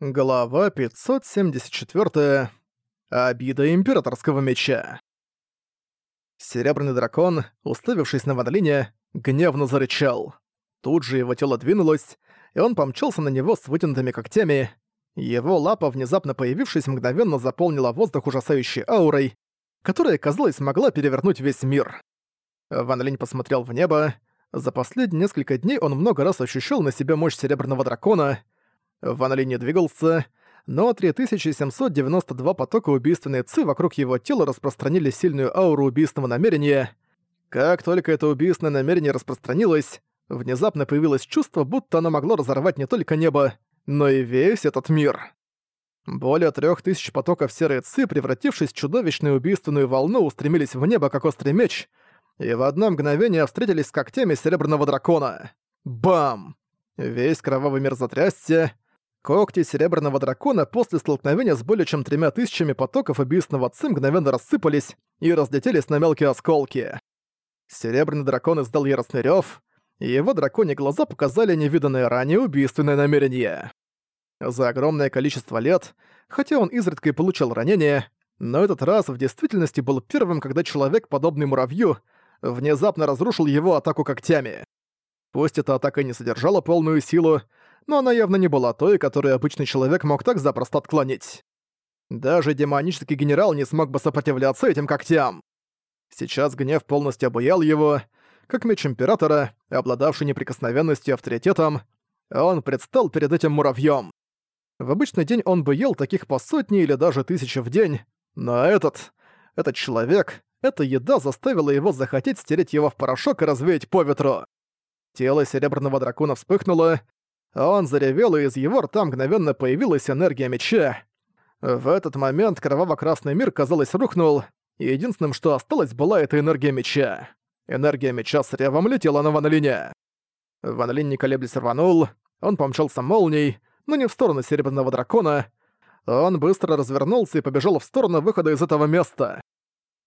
Глава 574. Обида императорского меча. Серебряный дракон, уставившись на Ван гневно зарычал. Тут же его тело двинулось, и он помчался на него с вытянутыми когтями. Его лапа, внезапно появившись, мгновенно заполнила воздух ужасающей аурой, которая, казалось, могла перевернуть весь мир. Ван посмотрел в небо. За последние несколько дней он много раз ощущал на себе мощь Серебряного Дракона — Ван Ли не двигался, но 3792 потока убийственной ци вокруг его тела распространили сильную ауру убийственного намерения. Как только это убийственное намерение распространилось, внезапно появилось чувство, будто оно могло разорвать не только небо, но и весь этот мир. Более трех тысяч потоков серой ци, превратившись в чудовищную убийственную волну, устремились в небо, как острый меч, и в одно мгновение встретились с когтями серебряного дракона. Бам! Весь кровавый мир затрясся, Когти Серебряного Дракона после столкновения с более чем тремя тысячами потоков убийственного ци мгновенно рассыпались и разлетелись на мелкие осколки. Серебряный Дракон издал яростный рёв, и его драконьи глаза показали невиданное ранее убийственное намерение. За огромное количество лет, хотя он изредка и получал ранения, но этот раз в действительности был первым, когда человек, подобный муравью, внезапно разрушил его атаку когтями. Пусть эта атака не содержала полную силу, но она явно не была той, которую обычный человек мог так запросто отклонить. Даже демонический генерал не смог бы сопротивляться этим когтям. Сейчас гнев полностью обуял его, как меч Императора, обладавший неприкосновенностью и авторитетом, он предстал перед этим муравьем. В обычный день он бы ел таких по сотни или даже тысячи в день, но этот, этот человек, эта еда заставила его захотеть стереть его в порошок и развеять по ветру. Тело серебряного дракона вспыхнуло, он заревел, и из его рта мгновенно появилась энергия меча. В этот момент кроваво-красный мир, казалось, рухнул, и единственным, что осталось, была эта энергия меча. Энергия меча с ревом летела на Ван Линя. Ван Линь, не колеблясь, рванул. Он помчался молнией, но не в сторону Серебряного Дракона. Он быстро развернулся и побежал в сторону выхода из этого места.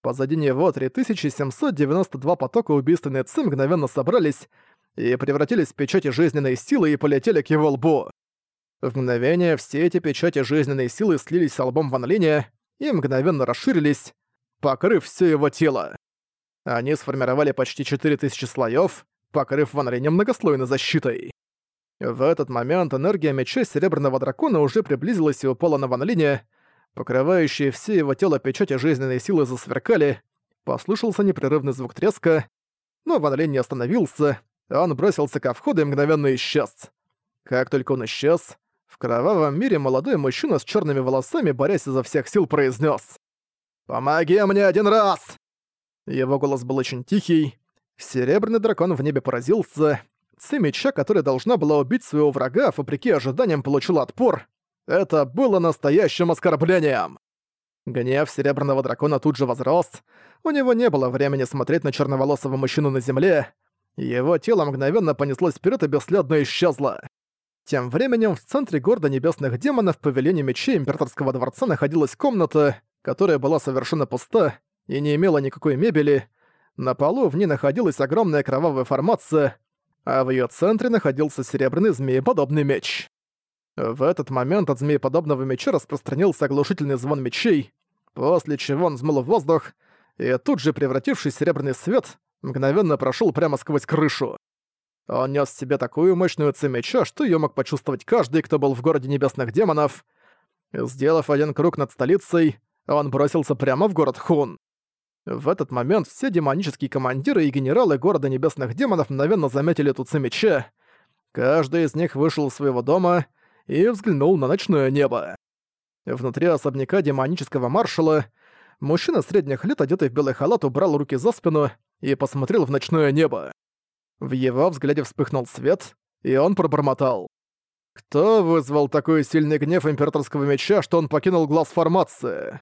Позади него 3792 потока убийственной ци мгновенно собрались и превратились в печати жизненной силы и полетели к его лбу. В мгновение все эти печати жизненной силы слились с лбом Ван Линя и мгновенно расширились, покрыв все его тело. Они сформировали почти 4000 слоев, покрыв Ван Линя многослойной защитой. В этот момент энергия меча Серебряного Дракона уже приблизилась и упала на Ван Линя, покрывающие все его тело печати жизненной силы засверкали, послышался непрерывный звук треска, но Ван Линь не остановился, он бросился ко входу и мгновенно исчез. Как только он исчез, в кровавом мире молодой мужчина с черными волосами, борясь изо всех сил, произнес: «Помоги мне один раз!» Его голос был очень тихий. Серебряный дракон в небе поразился. Ци меча, которая должна была убить своего врага, вопреки ожиданиям получила отпор. Это было настоящим оскорблением. Гнев Серебряного Дракона тут же возрос. У него не было времени смотреть на черноволосого мужчину на земле. Его тело мгновенно понеслось вперед и бесследно исчезло. Тем временем в центре города небесных демонов в павильоне мечей Императорского дворца находилась комната, которая была совершенно пуста и не имела никакой мебели. На полу в ней находилась огромная кровавая формация, а в ее центре находился серебряный змееподобный меч. В этот момент от змееподобного меча распространился оглушительный звон мечей, после чего он взмыл в воздух, и тут же превративший серебряный свет мгновенно прошел прямо сквозь крышу. Он нес в себе такую мощную цемеча, что ее мог почувствовать каждый, кто был в городе небесных демонов. Сделав один круг над столицей, он бросился прямо в город Хун. В этот момент все демонические командиры и генералы города небесных демонов мгновенно заметили эту цемеча. Каждый из них вышел из своего дома и взглянул на ночное небо. Внутри особняка демонического маршала мужчина средних лет, одетый в белый халат, убрал руки за спину и посмотрел в ночное небо. В его взгляде вспыхнул свет, и он пробормотал. «Кто вызвал такой сильный гнев императорского меча, что он покинул глаз формации?»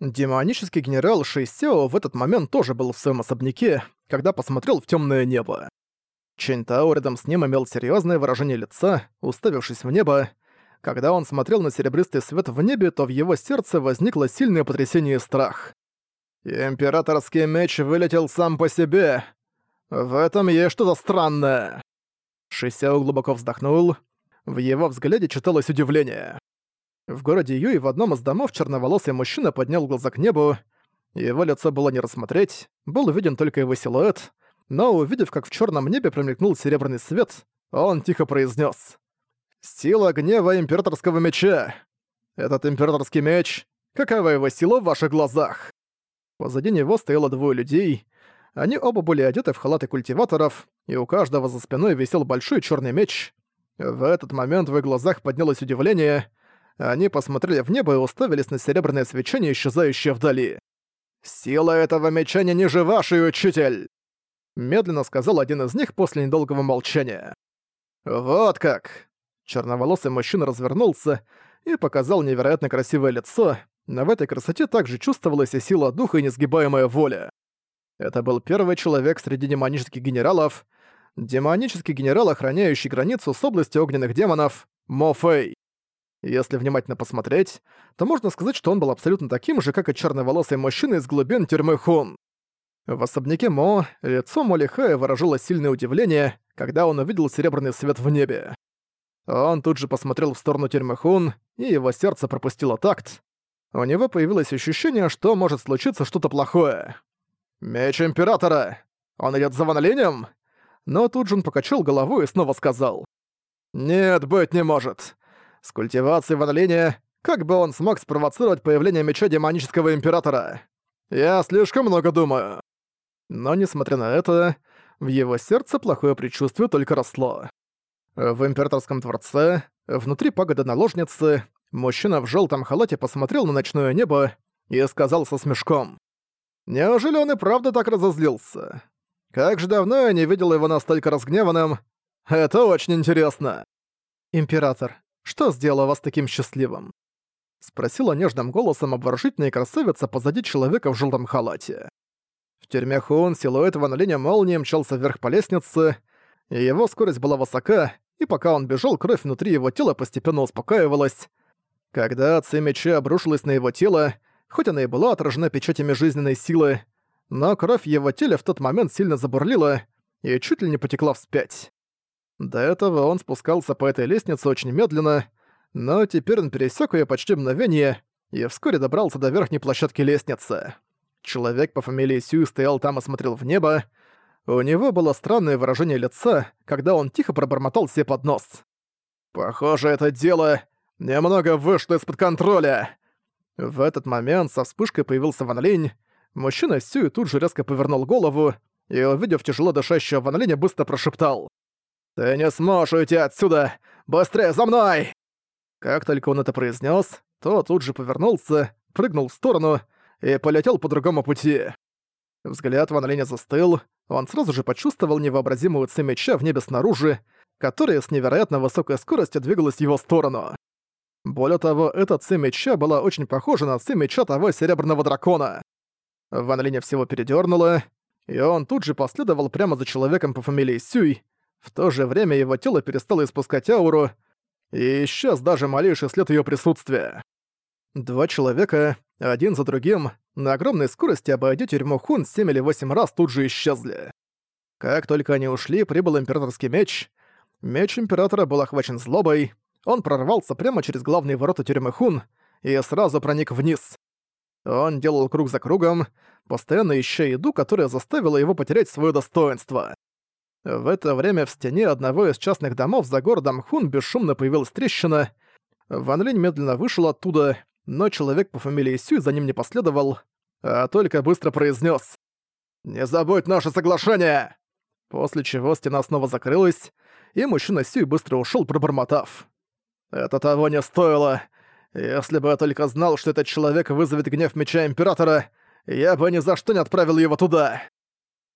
Демонический генерал Шейсео в этот момент тоже был в своем особняке, когда посмотрел в темное небо. Чэньтао рядом с ним имел серьезное выражение лица, уставившись в небо. Когда он смотрел на серебристый свет в небе, то в его сердце возникло сильное потрясение и страх. Императорский меч вылетел сам по себе. В этом есть что-то странное. Шисяо глубоко вздохнул. В его взгляде читалось удивление. В городе Юй в одном из домов черноволосый мужчина поднял глаза к небу. Его лицо было не рассмотреть, был виден только его силуэт, но увидев, как в черном небе промелькнул серебряный свет, он тихо произнес: «Сила гнева императорского меча! Этот императорский меч, какова его сила в ваших глазах?» Позади него стояло двое людей. Они оба были одеты в халаты культиваторов, и у каждого за спиной висел большой черный меч. В этот момент в их глазах поднялось удивление. Они посмотрели в небо и уставились на серебряное свечение, исчезающее вдали. «Сила этого меча не ниже вашей, учитель!» Медленно сказал один из них после недолгого молчания. «Вот как!» Черноволосый мужчина развернулся и показал невероятно красивое лицо, но в этой красоте также чувствовалась и сила духа, и несгибаемая воля. Это был первый человек среди демонических генералов, демонический генерал, охраняющий границу с областью огненных демонов, Мо Фэй. Если внимательно посмотреть, то можно сказать, что он был абсолютно таким же, как и черноволосый мужчина из глубин тюрьмы Хун. В особняке Мо лицо Молихая выражало сильное удивление, когда он увидел серебряный свет в небе. Он тут же посмотрел в сторону тюрьмы Хун, и его сердце пропустило такт. У него появилось ощущение, что может случиться что-то плохое. «Меч Императора! Он идет за Ван Но тут же он покачал головой и снова сказал. «Нет, быть не может. С культивацией Ван как бы он смог спровоцировать появление меча Демонического Императора? Я слишком много думаю». Но, несмотря на это, в его сердце плохое предчувствие только росло. В императорском дворце, внутри пагоды наложницы, мужчина в желтом халате посмотрел на ночное небо и сказал со смешком. «Неужели он и правда так разозлился? Как же давно я не видел его настолько разгневанным. Это очень интересно». «Император, что сделало вас таким счастливым?» Спросила нежным голосом обворожительная красавица позади человека в желтом халате. В тюрьме Хуон силуэт Ван Линя молнией мчался вверх по лестнице, и его скорость была высока, и пока он бежал, кровь внутри его тела постепенно успокаивалась. Когда ци меча обрушилась на его тело, хоть она и была отражена печатями жизненной силы, но кровь его теле в тот момент сильно забурлила и чуть ли не потекла вспять. До этого он спускался по этой лестнице очень медленно, но теперь он пересек ее почти мгновение и вскоре добрался до верхней площадки лестницы. Человек по фамилии Сью стоял там и смотрел в небо. У него было странное выражение лица, когда он тихо пробормотал себе под нос. «Похоже, это дело немного вышло из-под контроля». В этот момент со вспышкой появился Ван Линь. Мужчина Сью тут же резко повернул голову и, увидев тяжело дышащего Ван Линя, быстро прошептал. «Ты не сможешь уйти отсюда! Быстрее за мной!» Как только он это произнес, то тут же повернулся, прыгнул в сторону и полетел по другому пути. Взгляд Ван Линя застыл, он сразу же почувствовал невообразимую ци в небе снаружи, которая с невероятно высокой скоростью двигалась в его сторону. Более того, эта ци меча была очень похожа на ци меча того серебряного дракона. Ван Линя всего передёрнуло, и он тут же последовал прямо за человеком по фамилии Сюй. В то же время его тело перестало испускать ауру, и исчез даже малейший след её присутствия. Два человека, один за другим, на огромной скорости обойдя тюрьму Хун 7 или 8 раз тут же исчезли. Как только они ушли, прибыл императорский меч. Меч императора был охвачен злобой, он прорвался прямо через главные ворота тюрьмы Хун и сразу проник вниз. Он делал круг за кругом, постоянно ища еду, которая заставила его потерять свое достоинство. В это время в стене одного из частных домов за городом Хун бесшумно появилась трещина. Ван Линь медленно вышел оттуда но человек по фамилии Сюй за ним не последовал, а только быстро произнес: «Не забудь наше соглашение!» После чего стена снова закрылась, и мужчина Сюй быстро ушел, пробормотав. «Это того не стоило. Если бы я только знал, что этот человек вызовет гнев меча Императора, я бы ни за что не отправил его туда!»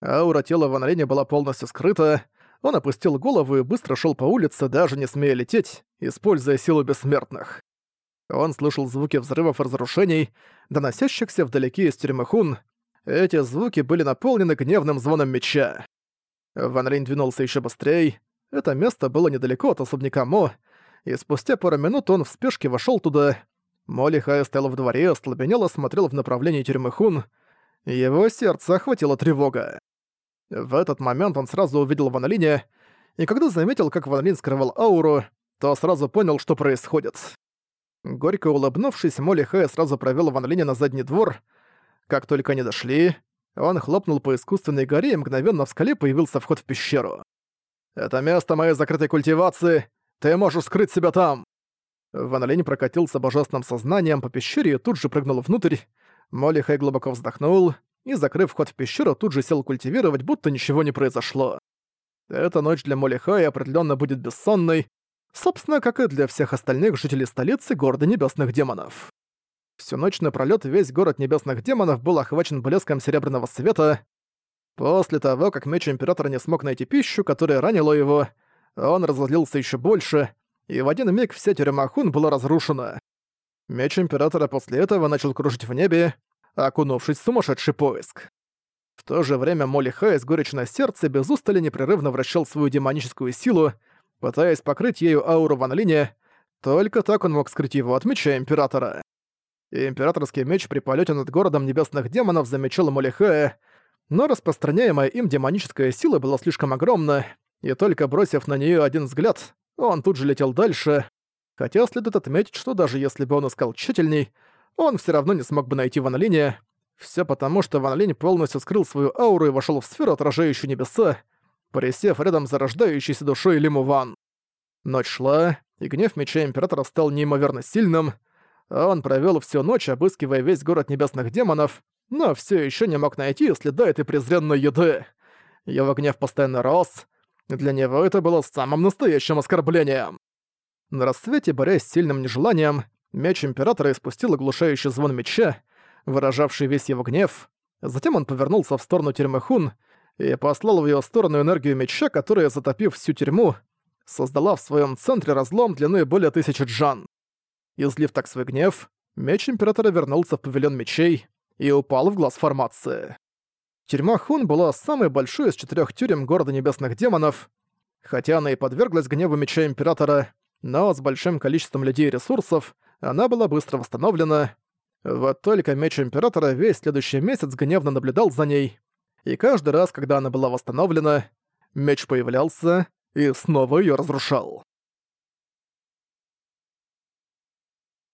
Аура тела Ван Линя была полностью скрыта, он опустил голову и быстро шел по улице, даже не смея лететь, используя силу бессмертных. Он слышал звуки взрывов и разрушений, доносящихся вдалеке из тюрьмы Хун. Эти звуки были наполнены гневным звоном меча. Ван Рейн двинулся еще быстрее. Это место было недалеко от особняка Мо, и спустя пару минут он в спешке вошел туда. Молли Хай стоял в дворе, ослабенело смотрел в направлении тюрьмы Хун. Его сердце охватила тревога. В этот момент он сразу увидел Ван Линя, и когда заметил, как Ван Линь скрывал ауру, то сразу понял, что происходит. Горько улыбнувшись, Молли Хэ сразу провёл Ван Линя на задний двор. Как только они дошли, он хлопнул по искусственной горе, и мгновенно в скале появился вход в пещеру. «Это место моей закрытой культивации. Ты можешь скрыть себя там!» Ван Линь прокатился божественным сознанием по пещере и тут же прыгнул внутрь. Молли Хэй глубоко вздохнул и, закрыв вход в пещеру, тут же сел культивировать, будто ничего не произошло. Эта ночь для Молли Хая определенно будет бессонной, собственно, как и для всех остальных жителей столицы города Небесных Демонов. Всю ночь напролёт весь город Небесных Демонов был охвачен блеском серебряного света. После того, как меч Императора не смог найти пищу, которая ранила его, он разозлился еще больше, и в один миг вся тюрьма Хун была разрушена. Меч Императора после этого начал кружить в небе, окунувшись в сумасшедший поиск. В то же время Молли Хай с горечью на сердце без устали непрерывно вращал свою демоническую силу, пытаясь покрыть ею ауру Ван Линя, только так он мог скрыть его от меча Императора. И императорский меч при полете над городом небесных демонов замечал Молли Хая, но распространяемая им демоническая сила была слишком огромна, и только бросив на нее один взгляд, он тут же летел дальше, хотя следует отметить, что даже если бы он искал тщательней, он все равно не смог бы найти Ван Линя, все потому, что Ван Линь полностью скрыл свою ауру и вошел в сферу, отражающую небеса, присев рядом с зарождающейся душой Лиму Ван. Ночь шла, и гнев меча Императора стал неимоверно сильным. Он провел всю ночь, обыскивая весь город небесных демонов, но все еще не мог найти следа этой презренной еды. Его гнев постоянно рос. Для него это было самым настоящим оскорблением. На рассвете, борясь с сильным нежеланием, меч Императора испустил оглушающий звон меча, выражавший весь его гнев. Затем он повернулся в сторону тюрьмы Хун и послал в её сторону энергию меча, которая, затопив всю тюрьму, создала в своем центре разлом длиной более тысячи джан. Излив так свой гнев, меч Императора вернулся в павильон мечей и упал в глаз формации. Тюрьма Хун была самой большой из четырех тюрем города Небесных Демонов. Хотя она и подверглась гневу меча Императора, но с большим количеством людей и ресурсов она была быстро восстановлена, вот только меч Императора весь следующий месяц гневно наблюдал за ней, и каждый раз, когда она была восстановлена, меч появлялся и снова её разрушал.